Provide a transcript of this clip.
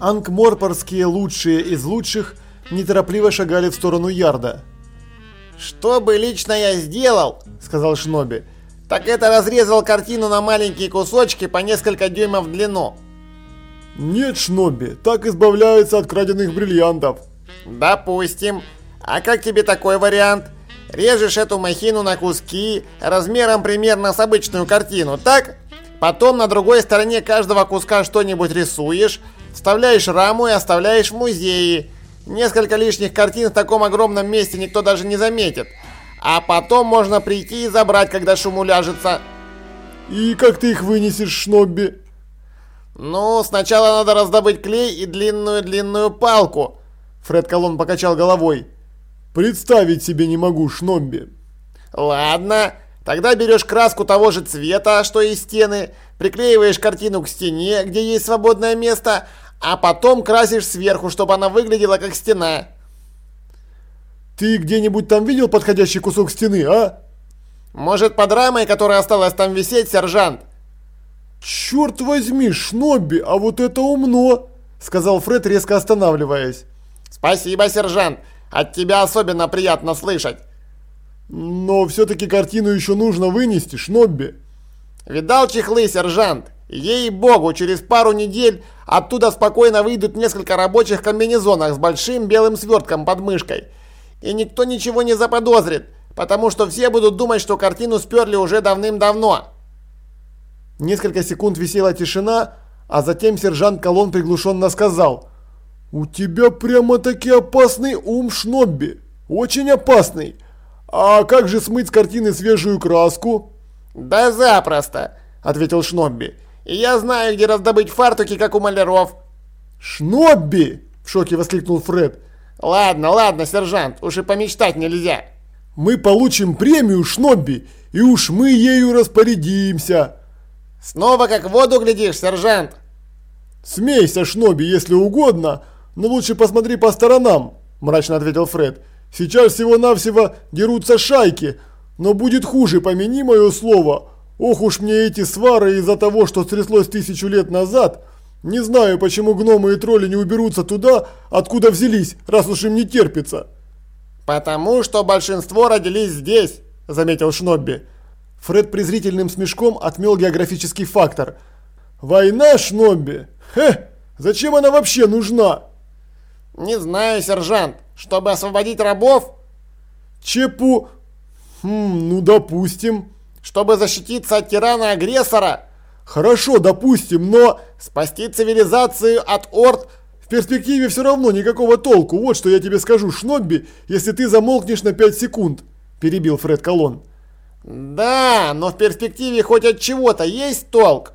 Анкморпорские лучшие из лучших неторопливо шагали в сторону ярда. «Что бы лично я сделал, — сказал Шноби, — так это разрезал картину на маленькие кусочки по несколько дюймов в длину». «Нет, Шноби, так избавляются от краденных бриллиантов». «Допустим. А как тебе такой вариант? Режешь эту махину на куски размером примерно с обычную картину, так? Потом на другой стороне каждого куска что-нибудь рисуешь, вставляешь раму и оставляешь в музее. Несколько лишних картин в таком огромном месте никто даже не заметит. А потом можно прийти и забрать, когда шум уляжется. И как ты их вынесешь, Шнобби? Ну, сначала надо раздобыть клей и длинную-длинную палку. Фред Колон покачал головой. Представить себе не могу, Шнобби. Ладно, тогда берешь краску того же цвета, что и стены, приклеиваешь картину к стене, где есть свободное место, а потом красишь сверху, чтобы она выглядела как стена. Ты где-нибудь там видел подходящий кусок стены, а? Может, под рамой, которая осталась там висеть, сержант? Черт возьми, Шнобби, а вот это умно, сказал Фред, резко останавливаясь. Спасибо, сержант, от тебя особенно приятно слышать. Но все-таки картину еще нужно вынести, Шнобби. Видал чехлы, сержант? Ей-богу, через пару недель оттуда спокойно выйдут несколько рабочих комбинезонах с большим белым свертком под мышкой. И никто ничего не заподозрит, потому что все будут думать, что картину сперли уже давным-давно. Несколько секунд висела тишина, а затем сержант Колон приглушенно сказал. «У тебя прямо-таки опасный ум, Шнобби. Очень опасный. А как же смыть с картины свежую краску?» «Да запросто», — ответил Шнобби. И я знаю, где раздобыть фартуки, как у маляров. Шнобби! В шоке воскликнул Фред. Ладно, ладно, сержант, уж и помечтать нельзя. Мы получим премию, Шнобби, и уж мы ею распорядимся. Снова как в воду глядишь, сержант. Смейся, Шнобби, если угодно, но лучше посмотри по сторонам, мрачно ответил Фред. Сейчас всего-навсего дерутся шайки, но будет хуже, помяни мое слово. Ох уж мне эти свары из-за того, что стряслось тысячу лет назад. Не знаю, почему гномы и тролли не уберутся туда, откуда взялись, раз уж им не терпится. Потому что большинство родились здесь, заметил Шнобби. Фред презрительным смешком отмел географический фактор. Война, Шнобби? Хе, зачем она вообще нужна? Не знаю, сержант, чтобы освободить рабов? Чепу... Хм, ну допустим чтобы защититься от тирана-агрессора. Хорошо, допустим, но спасти цивилизацию от орд в перспективе все равно никакого толку. Вот что я тебе скажу, Шнобби, если ты замолкнешь на 5 секунд, перебил Фред Колон. Да, но в перспективе хоть от чего-то есть толк.